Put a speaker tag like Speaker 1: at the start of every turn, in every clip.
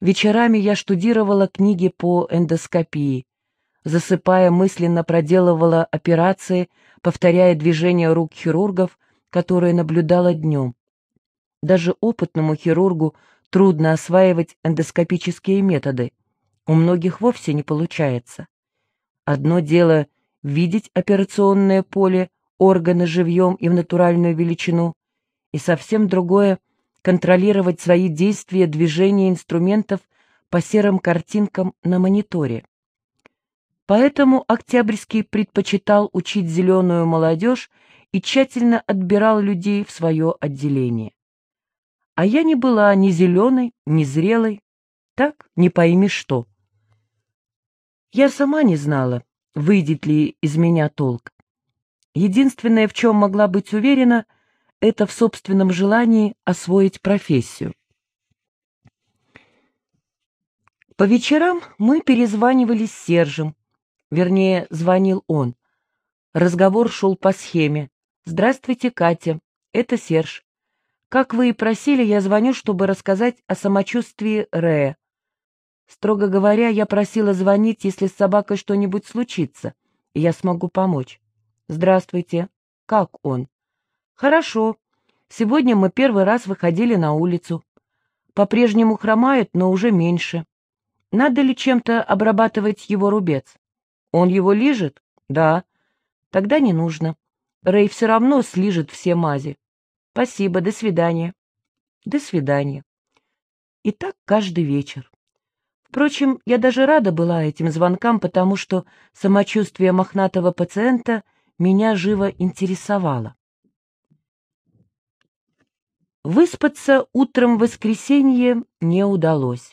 Speaker 1: Вечерами я штудировала книги по эндоскопии. Засыпая, мысленно проделывала операции, повторяя движения рук хирургов, которые наблюдала днем. Даже опытному хирургу трудно осваивать эндоскопические методы. У многих вовсе не получается. Одно дело видеть операционное поле, органы живьем и в натуральную величину, и совсем другое — контролировать свои действия, движения инструментов по серым картинкам на мониторе. Поэтому Октябрьский предпочитал учить зеленую молодежь и тщательно отбирал людей в свое отделение. А я не была ни зеленой, ни зрелой, так не пойми что. Я сама не знала, выйдет ли из меня толк. Единственное, в чем могла быть уверена, это в собственном желании освоить профессию. По вечерам мы перезванивали с Сержем, вернее, звонил он. Разговор шел по схеме. «Здравствуйте, Катя. Это Серж. Как вы и просили, я звоню, чтобы рассказать о самочувствии Рэя. Строго говоря, я просила звонить, если с собакой что-нибудь случится, и я смогу помочь. Здравствуйте. Как он? Хорошо. Сегодня мы первый раз выходили на улицу. По-прежнему хромает, но уже меньше. Надо ли чем-то обрабатывать его рубец? Он его лижет? Да. Тогда не нужно. Рэй все равно слижет все мази. Спасибо, до свидания. До свидания. И так каждый вечер. Впрочем, я даже рада была этим звонкам, потому что самочувствие мохнатого пациента меня живо интересовало. Выспаться утром в воскресенье не удалось.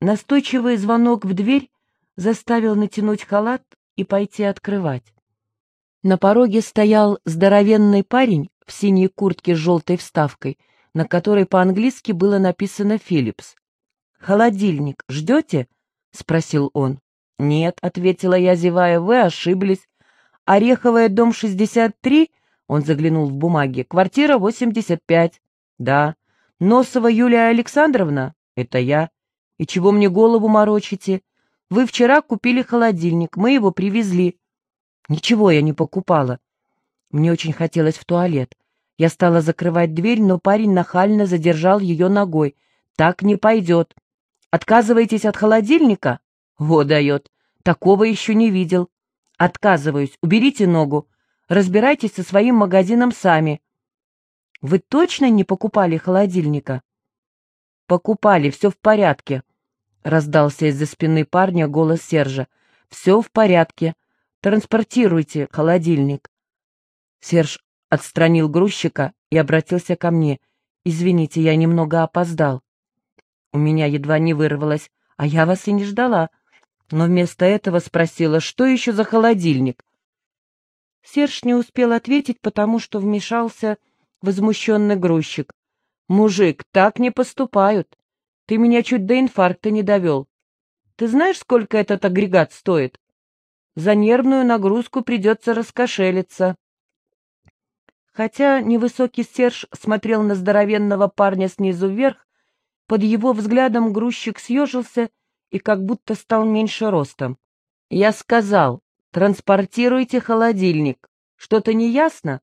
Speaker 1: Настойчивый звонок в дверь заставил натянуть халат и пойти открывать. На пороге стоял здоровенный парень в синей куртке с желтой вставкой, на которой по-английски было написано «Филлипс». «Холодильник ждете?» — спросил он. «Нет», — ответила я, зевая, — «вы ошиблись. Ореховая, дом 63?» — он заглянул в бумаги. «Квартира 85». «Да». «Носова Юлия Александровна?» «Это я». «И чего мне голову морочите? Вы вчера купили холодильник, мы его привезли». «Ничего я не покупала». Мне очень хотелось в туалет. Я стала закрывать дверь, но парень нахально задержал ее ногой. «Так не пойдет. Отказываетесь от холодильника? Во дает. Такого еще не видел. Отказываюсь. Уберите ногу. Разбирайтесь со своим магазином сами. Вы точно не покупали холодильника? Покупали, все в порядке. Раздался из-за спины парня голос Сержа. Все в порядке. Транспортируйте холодильник. Серж отстранил грузчика и обратился ко мне. «Извините, я немного опоздал». У меня едва не вырвалось, а я вас и не ждала. Но вместо этого спросила, что еще за холодильник? Серж не успел ответить, потому что вмешался возмущенный грузчик. «Мужик, так не поступают. Ты меня чуть до инфаркта не довел. Ты знаешь, сколько этот агрегат стоит? За нервную нагрузку придется раскошелиться». Хотя невысокий Серж смотрел на здоровенного парня снизу вверх, под его взглядом грузчик съежился и как будто стал меньше ростом. «Я сказал, транспортируйте холодильник. Что-то не ясно?»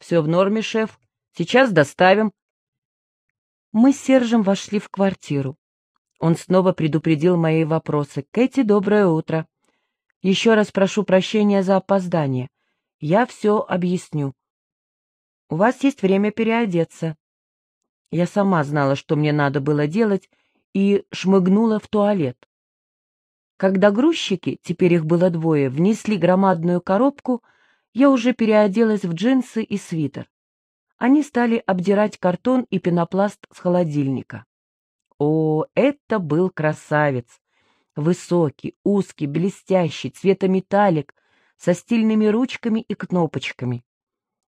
Speaker 1: «Все в норме, шеф. Сейчас доставим». Мы с Сержем вошли в квартиру. Он снова предупредил мои вопросы. «Кэти, доброе утро. Еще раз прошу прощения за опоздание. Я все объясню. У вас есть время переодеться. Я сама знала, что мне надо было делать, и шмыгнула в туалет. Когда грузчики, теперь их было двое, внесли громадную коробку, я уже переоделась в джинсы и свитер. Они стали обдирать картон и пенопласт с холодильника. О, это был красавец! Высокий, узкий, блестящий, цвета металлик, со стильными ручками и кнопочками.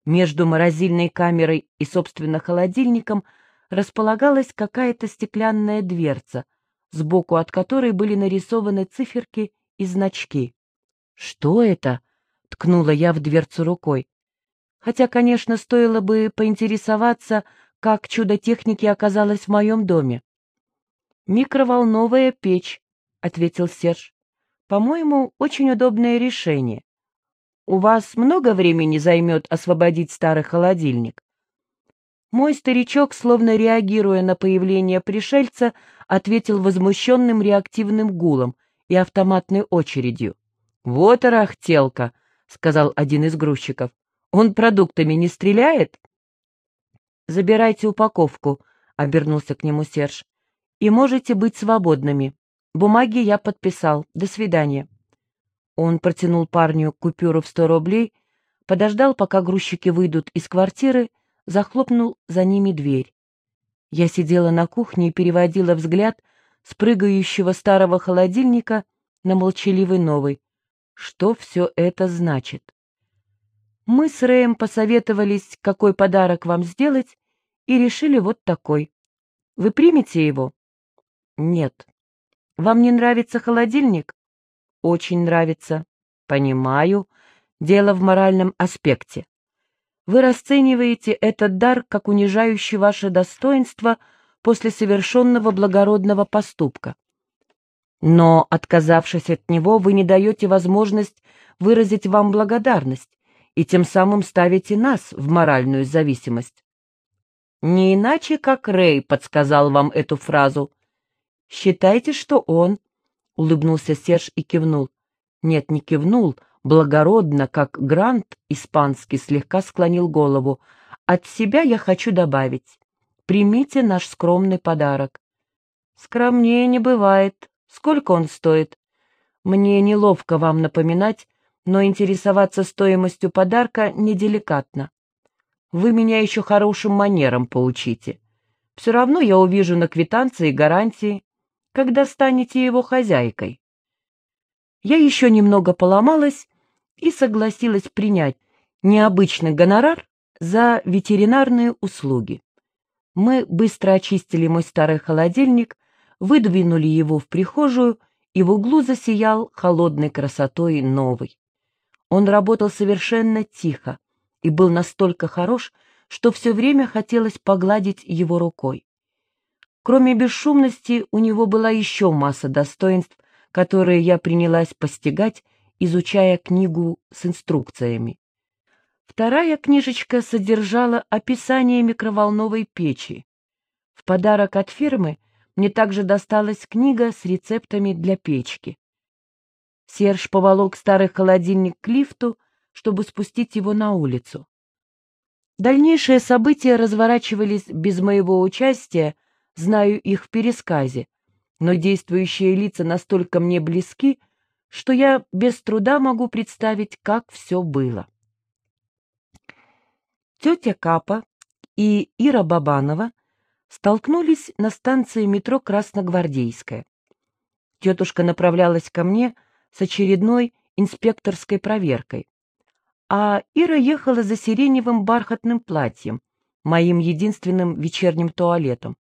Speaker 1: Между морозильной камерой и, собственно, холодильником — располагалась какая-то стеклянная дверца, сбоку от которой были нарисованы циферки и значки. «Что это?» — ткнула я в дверцу рукой. Хотя, конечно, стоило бы поинтересоваться, как чудо техники оказалось в моем доме. «Микроволновая печь», — ответил Серж. «По-моему, очень удобное решение. У вас много времени займет освободить старый холодильник?» Мой старичок, словно реагируя на появление пришельца, ответил возмущенным реактивным гулом и автоматной очередью. «Вот арахтелка», — сказал один из грузчиков. «Он продуктами не стреляет?» «Забирайте упаковку», — обернулся к нему Серж. «И можете быть свободными. Бумаги я подписал. До свидания». Он протянул парню купюру в сто рублей, подождал, пока грузчики выйдут из квартиры, захлопнул за ними дверь. Я сидела на кухне и переводила взгляд с прыгающего старого холодильника на молчаливый новый. Что все это значит? Мы с Рэем посоветовались, какой подарок вам сделать, и решили вот такой. Вы примете его? Нет. Вам не нравится холодильник? Очень нравится. Понимаю. Дело в моральном аспекте. Вы расцениваете этот дар как унижающий ваше достоинство после совершенного благородного поступка. Но, отказавшись от него, вы не даете возможность выразить вам благодарность, и тем самым ставите нас в моральную зависимость. Не иначе, как Рэй подсказал вам эту фразу. Считайте, что он, — улыбнулся Серж и кивнул. Нет, не кивнул, благородно, как Грант испанский слегка склонил голову. От себя я хочу добавить. Примите наш скромный подарок. Скромнее не бывает. Сколько он стоит? Мне неловко вам напоминать, но интересоваться стоимостью подарка неделикатно. Вы меня еще хорошим манерам поучите. Все равно я увижу на квитанции гарантии, когда станете его хозяйкой. Я еще немного поломалась и согласилась принять необычный гонорар за ветеринарные услуги. Мы быстро очистили мой старый холодильник, выдвинули его в прихожую, и в углу засиял холодной красотой новый. Он работал совершенно тихо и был настолько хорош, что все время хотелось погладить его рукой. Кроме бесшумности, у него была еще масса достоинств, которые я принялась постигать, изучая книгу с инструкциями. Вторая книжечка содержала описание микроволновой печи. В подарок от фирмы мне также досталась книга с рецептами для печки. Серж поволок старый холодильник к лифту, чтобы спустить его на улицу. Дальнейшие события разворачивались без моего участия, знаю их в пересказе, но действующие лица настолько мне близки, что я без труда могу представить, как все было. Тетя Капа и Ира Бабанова столкнулись на станции метро Красногвардейская. Тетушка направлялась ко мне с очередной инспекторской проверкой, а Ира ехала за сиреневым бархатным платьем, моим единственным вечерним туалетом.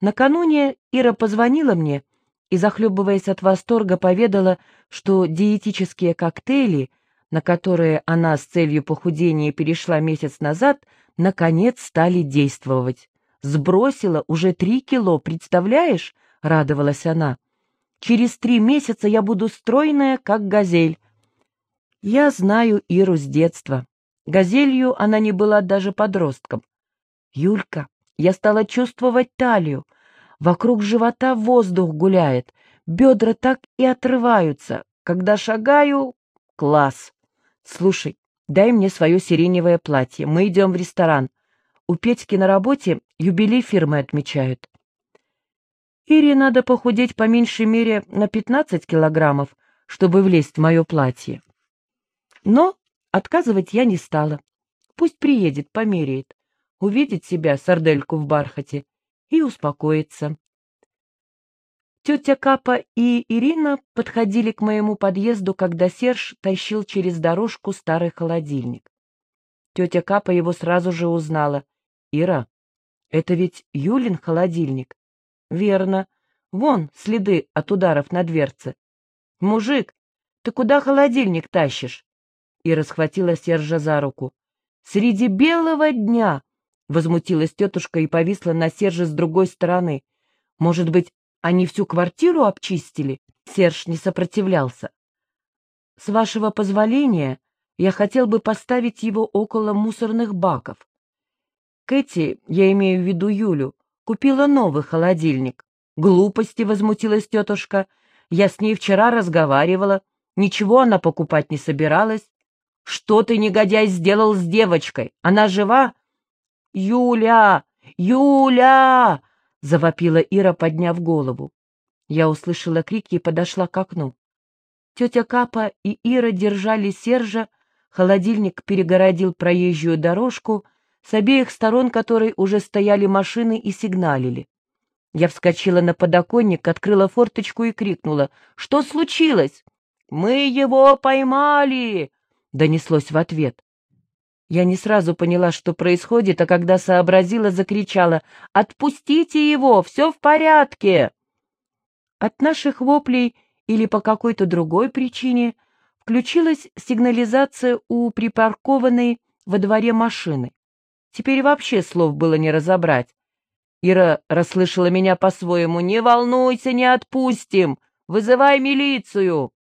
Speaker 1: Накануне Ира позвонила мне и, захлебываясь от восторга, поведала, что диетические коктейли, на которые она с целью похудения перешла месяц назад, наконец стали действовать. Сбросила уже три кило, представляешь? — радовалась она. Через три месяца я буду стройная, как газель. Я знаю Иру с детства. Газелью она не была даже подростком. Юлька, я стала чувствовать талию. Вокруг живота воздух гуляет, бедра так и отрываются. Когда шагаю — класс. Слушай, дай мне свое сиреневое платье, мы идем в ресторан. У Петьки на работе юбилей фирмы отмечают. Ире надо похудеть по меньшей мере на 15 килограммов, чтобы влезть в мое платье. Но отказывать я не стала. Пусть приедет, померяет, увидит себя, сардельку в бархате, и успокоится. Тетя Капа и Ирина подходили к моему подъезду, когда Серж тащил через дорожку старый холодильник. Тетя Капа его сразу же узнала. «Ира, это ведь Юлин холодильник?» «Верно. Вон следы от ударов на дверце». «Мужик, ты куда холодильник тащишь?» Ира схватила Сержа за руку. «Среди белого дня!» — возмутилась тетушка и повисла на Серже с другой стороны. Может быть, они всю квартиру обчистили? Серж не сопротивлялся. С вашего позволения, я хотел бы поставить его около мусорных баков. Кэти, я имею в виду Юлю, купила новый холодильник. Глупости, возмутилась тетушка. Я с ней вчера разговаривала. Ничего она покупать не собиралась. Что ты, негодяй, сделал с девочкой? Она жива? Юля! Юля! Завопила Ира, подняв голову. Я услышала крики и подошла к окну. Тетя Капа и Ира держали Сержа, холодильник перегородил проезжую дорожку, с обеих сторон которой уже стояли машины и сигналили. Я вскочила на подоконник, открыла форточку и крикнула. «Что случилось?» «Мы его поймали!» — донеслось в ответ. Я не сразу поняла, что происходит, а когда сообразила, закричала «Отпустите его! Все в порядке!» От наших воплей или по какой-то другой причине включилась сигнализация у припаркованной во дворе машины. Теперь вообще слов было не разобрать. Ира расслышала меня по-своему. «Не волнуйся, не отпустим! Вызывай милицию!»